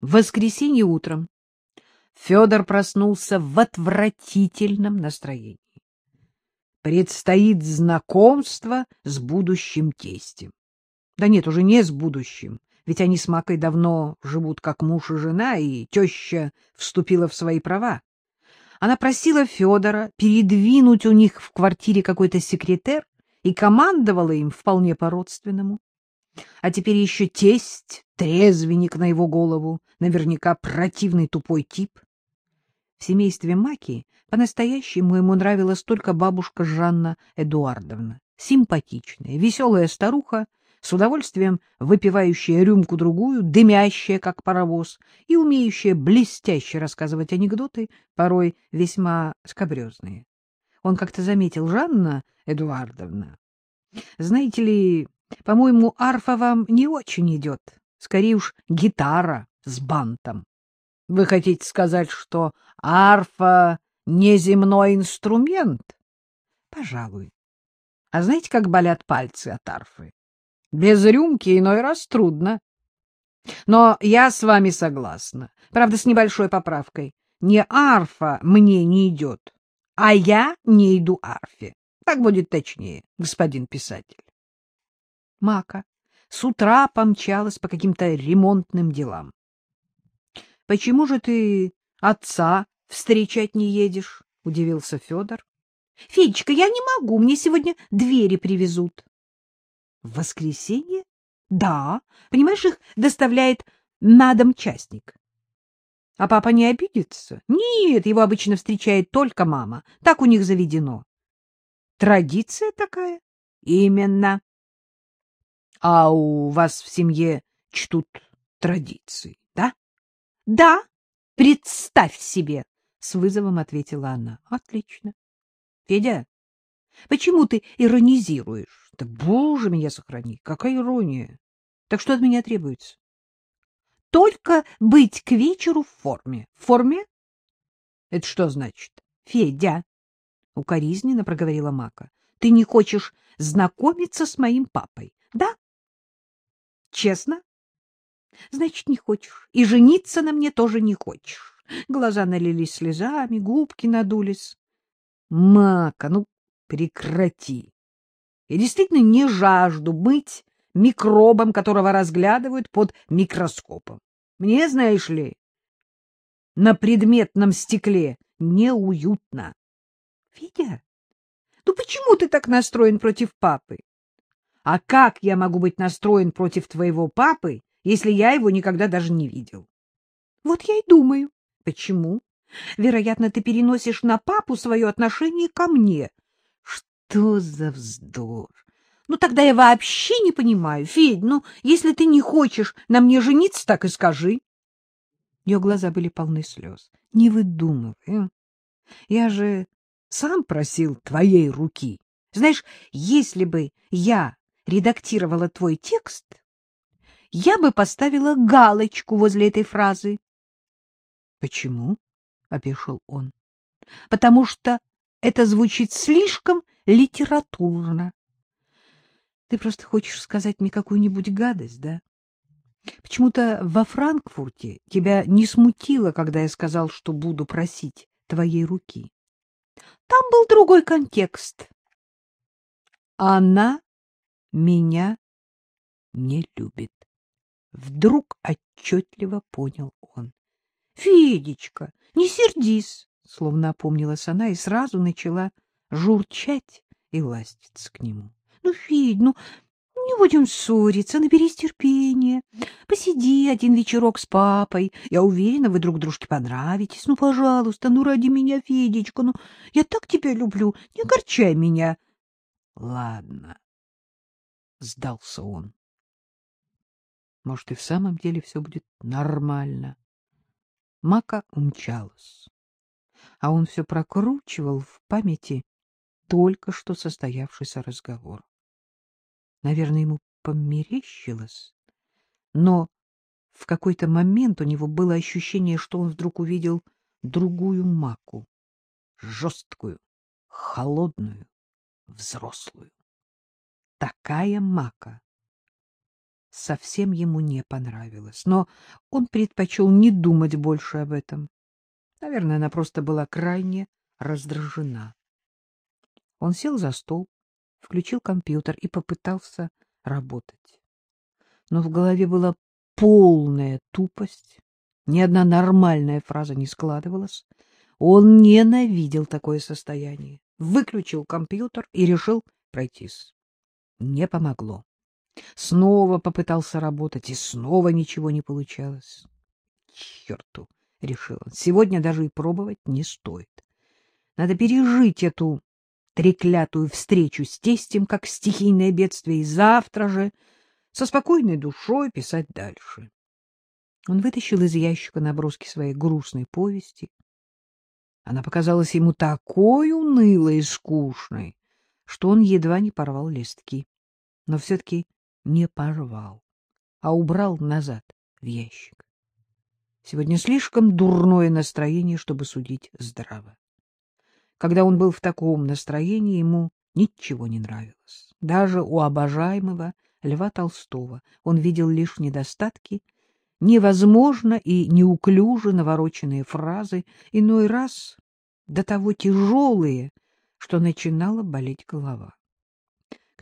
В воскресенье утром Федор проснулся в отвратительном настроении. Предстоит знакомство с будущим тестем. Да нет, уже не с будущим, ведь они с Макой давно живут как муж и жена, и теща вступила в свои права. Она просила Федора передвинуть у них в квартире какой-то секретер и командовала им вполне по-родственному. А теперь еще тесть, трезвенник на его голову, наверняка противный тупой тип. В семействе Маки по-настоящему ему нравилась только бабушка Жанна Эдуардовна, симпатичная, веселая старуха, с удовольствием выпивающая рюмку-другую, дымящая, как паровоз, и умеющая блестяще рассказывать анекдоты, порой весьма скобрезные. Он как-то заметил, Жанна Эдуардовна, знаете ли, по-моему, арфа вам не очень идет, скорее уж гитара с бантом. Вы хотите сказать, что арфа — неземной инструмент? Пожалуй. А знаете, как болят пальцы от арфы? Без рюмки иной раз трудно. Но я с вами согласна. Правда, с небольшой поправкой. Не арфа мне не идет, а я не иду арфе. Так будет точнее, господин писатель. Мака с утра помчалась по каким-то ремонтным делам. — Почему же ты отца встречать не едешь? — удивился Федор. — Федечка, я не могу, мне сегодня двери привезут. — В воскресенье? — Да. Понимаешь, их доставляет на дом частник. — А папа не обидится? — Нет, его обычно встречает только мама. Так у них заведено. — Традиция такая? — Именно. — А у вас в семье чтут традиции, да? — Да, представь себе, — с вызовом ответила она. — Отлично. — Федя, почему ты иронизируешь? Да, боже меня сохрани, какая ирония! Так что от меня требуется? — Только быть к вечеру в форме. В форме? — Это что значит? — Федя, — укоризненно проговорила Мака, — ты не хочешь знакомиться с моим папой, да? Честно? Значит, не хочешь. И жениться на мне тоже не хочешь. Глаза налились слезами, губки надулись. Мака, ну прекрати. Я действительно не жажду быть микробом, которого разглядывают под микроскопом. Мне, знаешь ли, на предметном стекле неуютно. Федя, ну почему ты так настроен против папы? А как я могу быть настроен против твоего папы, если я его никогда даже не видел? Вот я и думаю. Почему? Вероятно, ты переносишь на папу свое отношение ко мне. Что за вздор? Ну, тогда я вообще не понимаю. Федь, ну, если ты не хочешь на мне жениться, так и скажи. Ее глаза были полны слез. Не выдумывай. Я же сам просил твоей руки. Знаешь, если бы я редактировала твой текст, я бы поставила галочку возле этой фразы. — Почему? — опешил он. — Потому что это звучит слишком литературно. Ты просто хочешь сказать мне какую-нибудь гадость, да? Почему-то во Франкфурте тебя не смутило, когда я сказал, что буду просить твоей руки. Там был другой контекст. Она меня не любит. Вдруг отчетливо понял он. — Федечка, не сердись, — словно опомнилась она и сразу начала журчать и ластиться к нему. — Ну, Федь, ну, не будем ссориться, наберись терпения. Посиди один вечерок с папой. Я уверена, вы друг дружке понравитесь. Ну, пожалуйста, ну, ради меня, Федечка, ну, я так тебя люблю, не огорчай меня. — Ладно, — сдался он. Может, и в самом деле все будет нормально. Мака умчалась, а он все прокручивал в памяти только что состоявшийся разговор. Наверное, ему померещилось, но в какой-то момент у него было ощущение, что он вдруг увидел другую Маку, жесткую, холодную, взрослую такая мака совсем ему не понравилась, но он предпочел не думать больше об этом. Наверное, она просто была крайне раздражена. Он сел за стол, включил компьютер и попытался работать. Но в голове была полная тупость, ни одна нормальная фраза не складывалась. Он ненавидел такое состояние, выключил компьютер и решил пройтись. Не помогло. Снова попытался работать, и снова ничего не получалось. Черту, — решил он, — сегодня даже и пробовать не стоит. Надо пережить эту треклятую встречу с тестем, как стихийное бедствие, и завтра же со спокойной душой писать дальше. Он вытащил из ящика наброски своей грустной повести. Она показалась ему такой унылой и скучной, что он едва не порвал листки. Но все-таки не порвал, а убрал назад в ящик. Сегодня слишком дурное настроение, чтобы судить здраво. Когда он был в таком настроении, ему ничего не нравилось. Даже у обожаемого Льва Толстого он видел лишь недостатки, невозможно и неуклюже навороченные фразы, иной раз до того тяжелые, что начинала болеть голова.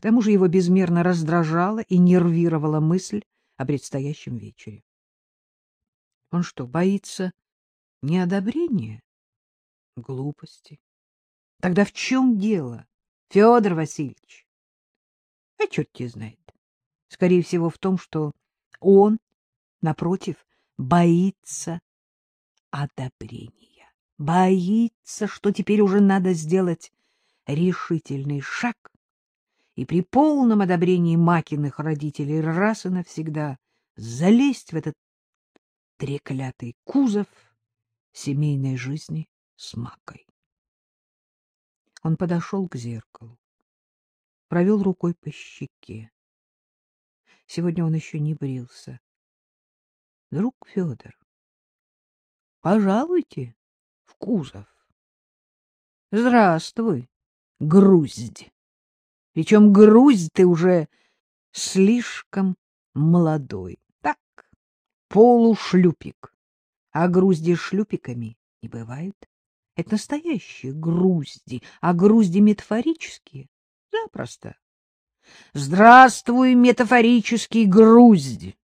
Тому же его безмерно раздражала и нервировала мысль о предстоящем вечере. Он что, боится неодобрения? Глупости. Тогда в чем дело, Федор Васильевич? А черт тебе знает. Скорее всего, в том, что он, напротив, боится одобрения. Боится, что теперь уже надо сделать решительный шаг и при полном одобрении Макиных родителей раз и навсегда залезть в этот треклятый кузов семейной жизни с Макой. Он подошел к зеркалу, провел рукой по щеке. Сегодня он еще не брился. — Друг Федор, пожалуйте в кузов. — Здравствуй, груздь. Причем груздь ты уже слишком молодой. Так, полушлюпик. А грузди шлюпиками не бывают. Это настоящие грузди, а грузди метафорические — запросто. Здравствуй, метафорический груздь!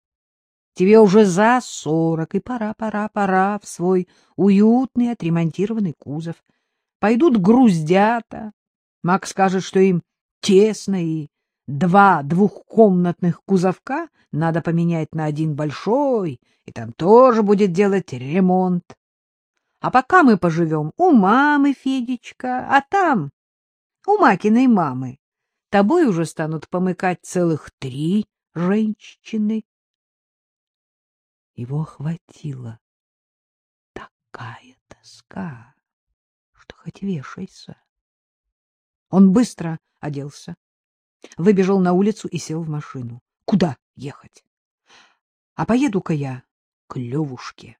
Тебе уже за сорок, и пора, пора, пора в свой уютный отремонтированный кузов. Пойдут груздята. Мак скажет, что им тесно, и два двухкомнатных кузовка надо поменять на один большой, и там тоже будет делать ремонт. А пока мы поживем у мамы, Федечка, а там, у Макиной мамы, тобой уже станут помыкать целых три женщины. Его охватила такая тоска, что хоть вешайся. Он быстро оделся, выбежал на улицу и сел в машину. Куда ехать? А поеду-ка я к Левушке.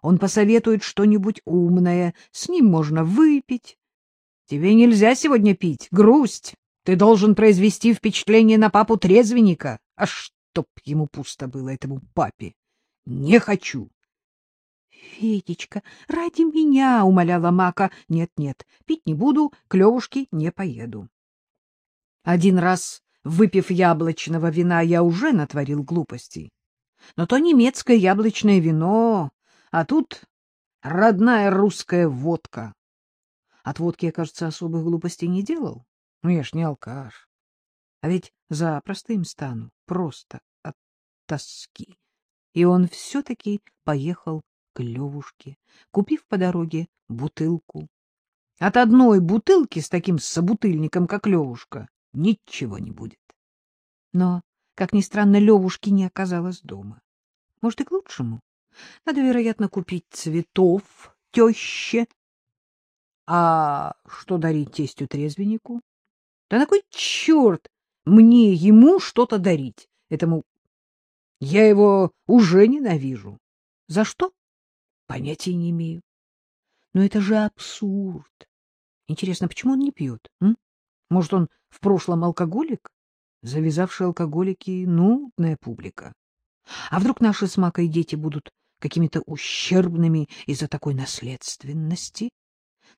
Он посоветует что-нибудь умное, с ним можно выпить. Тебе нельзя сегодня пить, грусть. Ты должен произвести впечатление на папу трезвенника. А чтоб ему пусто было, этому папе. Не хочу. Федечка, ради меня, умоляла Мака. Нет, нет, пить не буду, к Левушке не поеду. Один раз, выпив яблочного вина, я уже натворил глупостей. Но то немецкое яблочное вино а тут родная русская водка. От водки я, кажется, особых глупостей не делал. Ну, я ж не алкаш. А ведь запросто им стану, просто от тоски. И он все-таки поехал к Левушке, купив по дороге бутылку. От одной бутылки с таким собутыльником, как Левушка, ничего не будет. Но, как ни странно, Левушки не оказалось дома. Может, и к лучшему. Надо, вероятно, купить цветов теще. А что дарить тестю-трезвеннику? Да на кой черт мне ему что-то дарить? Этому я его уже ненавижу. За что? Понятия не имею. Но это же абсурд. Интересно, почему он не пьет? М? Может, он в прошлом алкоголик? завязавшие алкоголики — нудная публика. А вдруг наши с Макой дети будут какими-то ущербными из-за такой наследственности?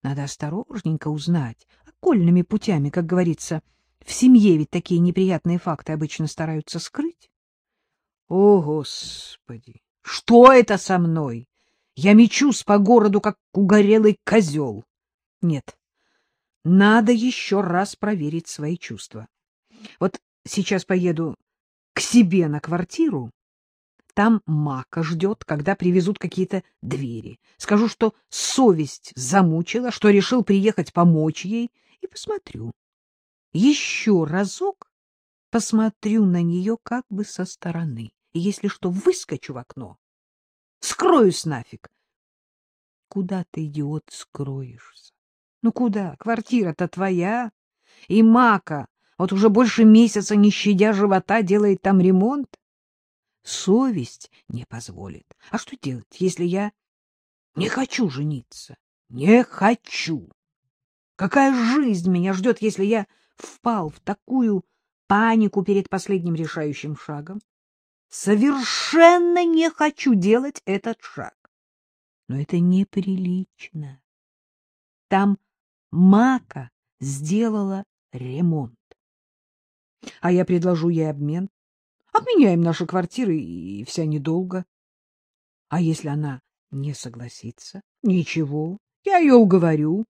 Надо осторожненько узнать, окольными путями, как говорится. В семье ведь такие неприятные факты обычно стараются скрыть. О, Господи! Что это со мной? Я мечусь по городу, как угорелый козел. Нет, надо еще раз проверить свои чувства. Вот сейчас поеду к себе на квартиру. Там Мака ждет, когда привезут какие-то двери. Скажу, что совесть замучила, что решил приехать помочь ей, и посмотрю. Еще разок посмотрю на нее как бы со стороны. И если что, выскочу в окно. Скроюсь нафиг. Куда ты, идиот, скроешься? Ну куда? Квартира-то твоя. И Мака вот уже больше месяца, не щадя живота, делает там ремонт. Совесть не позволит. А что делать, если я не хочу жениться? Не хочу. Какая жизнь меня ждет, если я впал в такую панику перед последним решающим шагом? Совершенно не хочу делать этот шаг. Но это неприлично. Там Мака сделала ремонт. А я предложу ей обмен. Обменяем наши квартиры, и вся недолго. А если она не согласится? Ничего, я ее уговорю.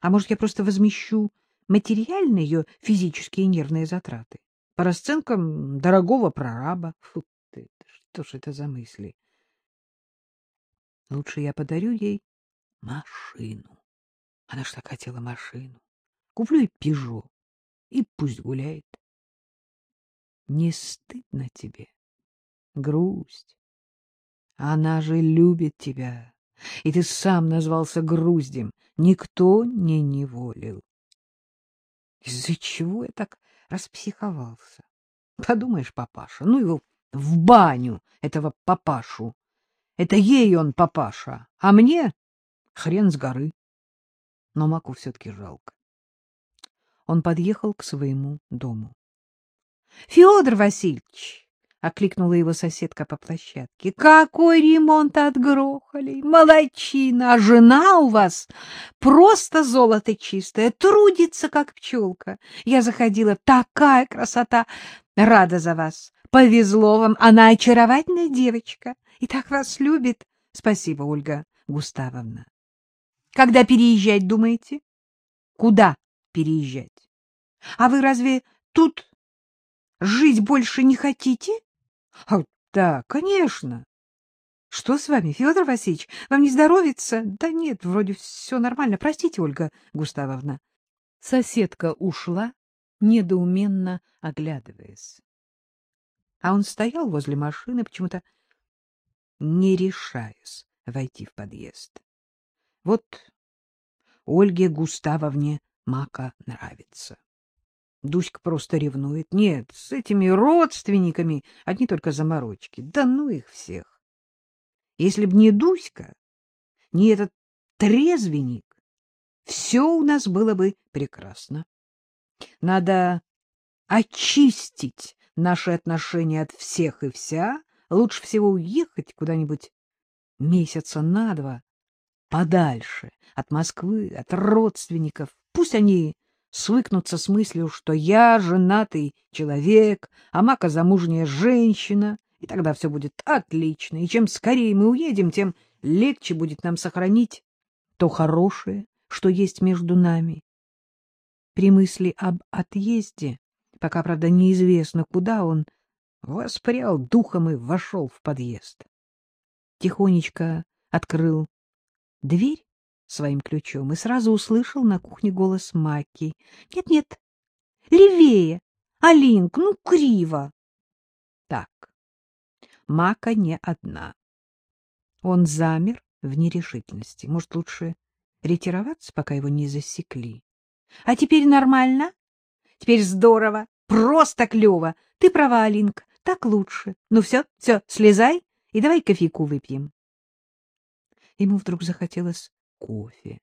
А может, я просто возмещу материальные ее физические и нервные затраты? По расценкам дорогого прораба. Фу ты, что ж это за мысли? Лучше я подарю ей машину. Она ж так хотела машину. Куплю ей пижо, и пусть гуляет. Не стыдно тебе? Грусть. Она же любит тебя, и ты сам назвался груздем. Никто не неволил. Из-за чего я так распсиховался? Подумаешь, папаша, ну его в баню, этого папашу. Это ей он папаша, а мне хрен с горы. Но Маку все-таки жалко. Он подъехал к своему дому. — Федор Васильевич! — окликнула его соседка по площадке. — Какой ремонт отгрохали! Молодчина! А жена у вас просто золото чистое, трудится, как пчелка. Я заходила, такая красота! Рада за вас! Повезло вам, она очаровательная девочка и так вас любит. Спасибо, Ольга Густавовна. Когда переезжать думаете? Куда переезжать? А вы разве тут Жить больше не хотите? А, да, конечно. Что с вами, Федор Васильевич? Вам не здоровится? Да нет, вроде все нормально. Простите, Ольга Густавовна. Соседка ушла, недоуменно оглядываясь. А он стоял возле машины, почему-то не решаясь войти в подъезд. Вот Ольге Густавовне Мака нравится. Дуська просто ревнует. Нет, с этими родственниками одни только заморочки. Да ну их всех. Если б не Дуська, не этот трезвенник, все у нас было бы прекрасно. Надо очистить наши отношения от всех и вся. Лучше всего уехать куда-нибудь месяца на два, подальше от Москвы, от родственников. Пусть они свыкнуться с мыслью, что я женатый человек, а Мака замужняя женщина, и тогда все будет отлично, и чем скорее мы уедем, тем легче будет нам сохранить то хорошее, что есть между нами. При мысли об отъезде, пока, правда, неизвестно куда, он воспрял духом и вошел в подъезд. Тихонечко открыл дверь своим ключом и сразу услышал на кухне голос Маки. «Нет, — Нет-нет, левее, Алинк, ну, криво. Так, Мака не одна. Он замер в нерешительности. Может, лучше ретироваться, пока его не засекли? — А теперь нормально? Теперь здорово, просто клево. Ты права, Алинка, так лучше. Ну все, все, слезай и давай кофейку выпьем. Ему вдруг захотелось кофе.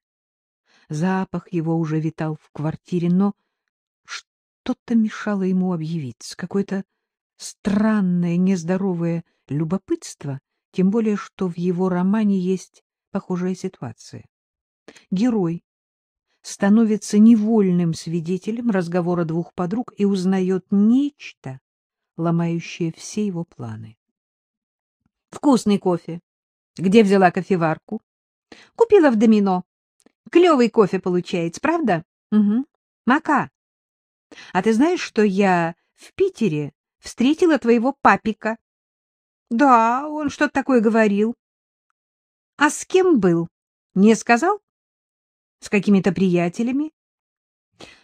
Запах его уже витал в квартире, но что-то мешало ему объявиться, какое-то странное, нездоровое любопытство, тем более, что в его романе есть похожая ситуация. Герой становится невольным свидетелем разговора двух подруг и узнает нечто, ломающее все его планы. «Вкусный кофе. Где взяла кофеварку?» «Купила в домино. Клевый кофе получается, правда?» «Угу. Мака, а ты знаешь, что я в Питере встретила твоего папика?» «Да, он что-то такое говорил». «А с кем был? Не сказал?» С какими-то приятелями?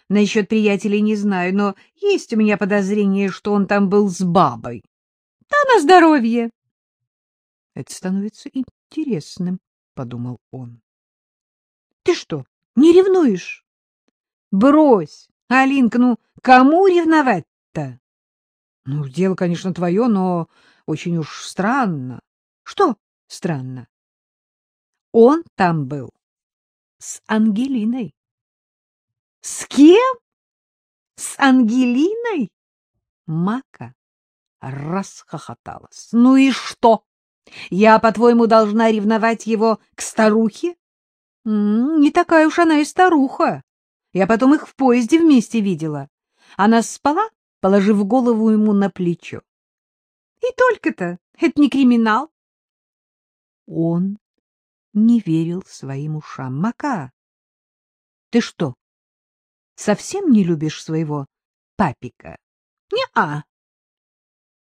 Насчет приятелей не знаю, но есть у меня подозрение, что он там был с бабой. Да на здоровье. Это становится интересным, подумал он. Ты что, не ревнуешь? Брось, Алинка, ну кому ревновать-то? Ну, дело, конечно, твое, но очень уж странно. Что странно? Он там был с Ангелиной. — С кем? С Ангелиной? Мака расхохоталась. — Ну и что? Я, по-твоему, должна ревновать его к старухе? — Не такая уж она и старуха. Я потом их в поезде вместе видела. Она спала, положив голову ему на плечо. И только-то, это не криминал. Он не верил своим ушам. Мака, ты что, совсем не любишь своего папика? Не-а.